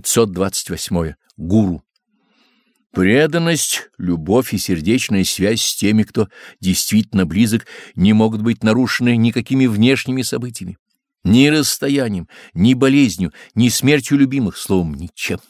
528. Гуру. Преданность, любовь и сердечная связь с теми, кто действительно близок, не могут быть нарушены никакими внешними событиями, ни расстоянием, ни болезнью, ни смертью любимых, словом, ничем.